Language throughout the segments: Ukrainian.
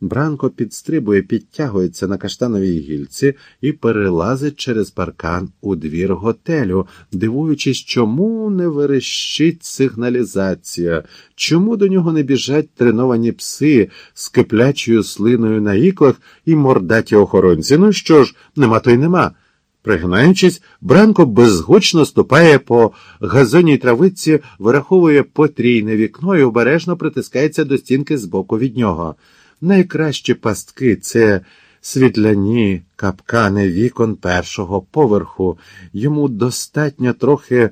Бранко підстрибує, підтягується на каштановій гільці і перелазить через паркан у двір готелю, дивуючись, чому не верещить сигналізація, чому до нього не біжать треновані пси з киплячою слиною на іклах і мордаті охоронці. Ну що ж, нема то й нема. Пригинаючись, Бранко безгучно ступає по газонній травиці, вираховує потрійне вікно і обережно притискається до стінки збоку від нього. Найкращі пастки це світляні капкани вікон першого поверху. Йому достатньо трохи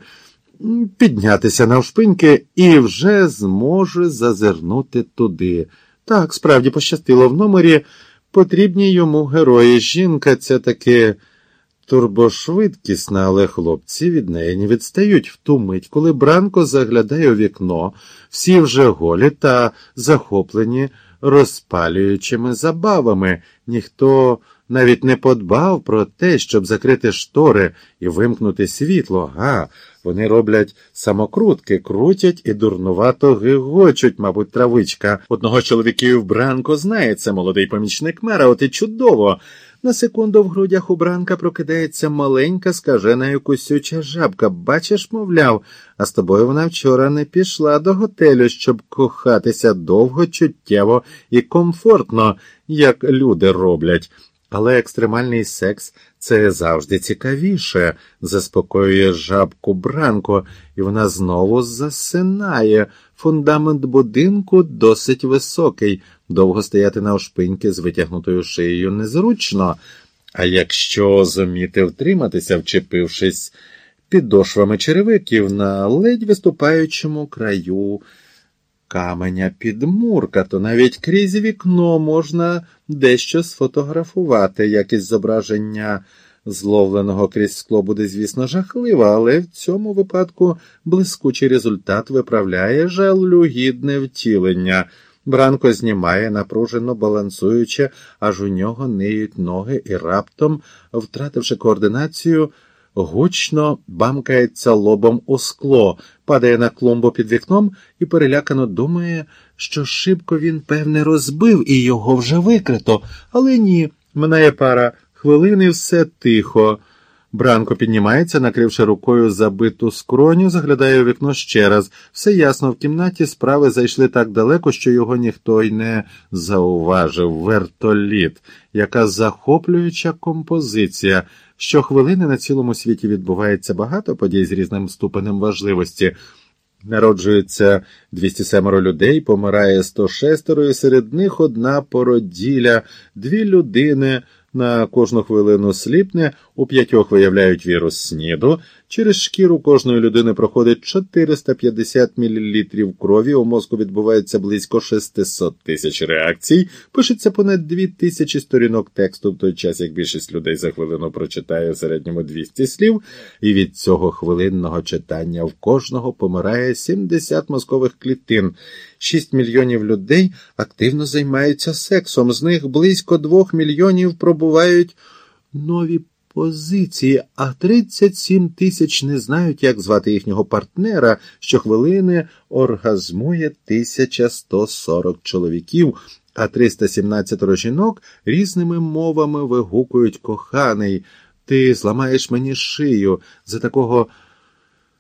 піднятися навшпиньки і вже зможе зазирнути туди. Так, справді пощастило в номері. Потрібні йому герої. Жінка ця таки турбошвидкісна, але хлопці від неї не відстають в ту мить, коли Бранко заглядає у вікно, всі вже голі та захоплені розпалюючими забавами. Ніхто навіть не подбав про те, щоб закрити штори і вимкнути світло. Га, вони роблять самокрутки, крутять і дурнувато гигочуть, мабуть, травичка. Одного чоловіків Бранко знає, це молодий помічник мера, от і чудово. На секунду в грудях у Бранка прокидається маленька, скажена кусюча жабка. Бачиш, мовляв, а з тобою вона вчора не пішла до готелю, щоб кохатися довго, чуттєво і комфортно, як люди роблять. Але екстремальний секс це завжди цікавіше, заспокоює жабку Бранко, і вона знову засинає. Фундамент будинку досить високий, довго стояти на ошпиньки з витягнутою шиєю незручно. А якщо зуміти втриматися, вчепившись підошвами черевиків на ледь виступаючому краю каменя підмурка, то навіть крізь вікно можна дещо сфотографувати, якість зображення зловленого крізь скло буде, звісно, жахливе, але в цьому випадку блискучий результат виправляє жалюгідне втілення. Бранко знімає, напружено балансуючи, аж у нього ниють ноги і раптом, втративши координацію, гучно бамкається лобом у скло, падає на клумбу під вікном і перелякано думає, що шибко він, певне, розбив і його вже викрито, але ні, минає пара хвилини все тихо. Бранко піднімається, накривши рукою забиту скроню, заглядає у вікно ще раз. Все ясно, в кімнаті справи зайшли так далеко, що його ніхто й не зауважив. Вертоліт, яка захоплююча композиція. Щохвилини на цілому світі відбувається багато подій з різним ступенем важливості. Народжується 207 людей, помирає 106, і серед них одна породіля, дві людини на кожну хвилину сліпне, у п'ятьох виявляють вірус сніду. Через шкіру кожної людини проходить 450 мл крові, у мозку відбувається близько 600 тисяч реакцій, пишеться понад 2000 сторінок тексту, в той час як більшість людей за хвилину прочитає в середньому 200 слів, і від цього хвилинного читання в кожного помирає 70 мозкових клітин. 6 мільйонів людей активно займаються сексом, з них близько 2 мільйонів пробувають нові позиції, а 37 тисяч не знають, як звати їхнього партнера. Щохвилини оргазмує 1140 чоловіків, а 317 жінок різними мовами вигукують коханий. Ти зламаєш мені шию за такого.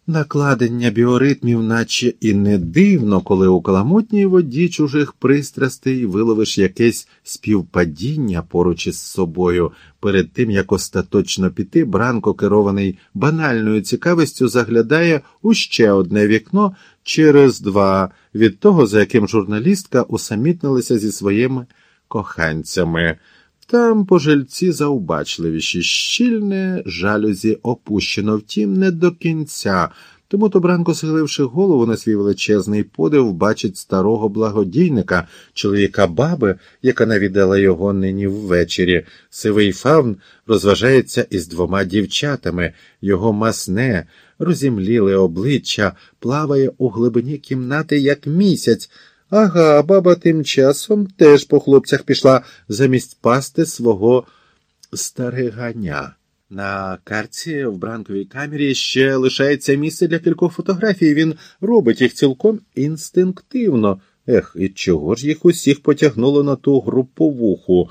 Накладення біоритмів, наче і не дивно, коли у каламутній воді чужих пристрастей виловиш якесь співпадіння поруч із собою. Перед тим як остаточно піти, Бранко, керований банальною цікавістю, заглядає у ще одне вікно через два від того, за яким журналістка усамітнилася зі своїми коханцями. Там пожильці заубачливіші, щільне жалюзі опущено, втім, не до кінця. Тому то Бранко, схиливши голову на свій величезний подив, бачить старого благодійника, чоловіка баби, яка навідала його нині ввечері. Сивий фавн розважається із двома дівчатами, його масне, розімліле обличчя, плаває у глибині кімнати, як місяць. Ага, баба тим часом теж по хлопцях пішла замість пасти свого стариганя. На карці в бранковій камері ще лишається місце для кількох фотографій. Він робить їх цілком інстинктивно. Ех, і чого ж їх усіх потягнуло на ту груповуху?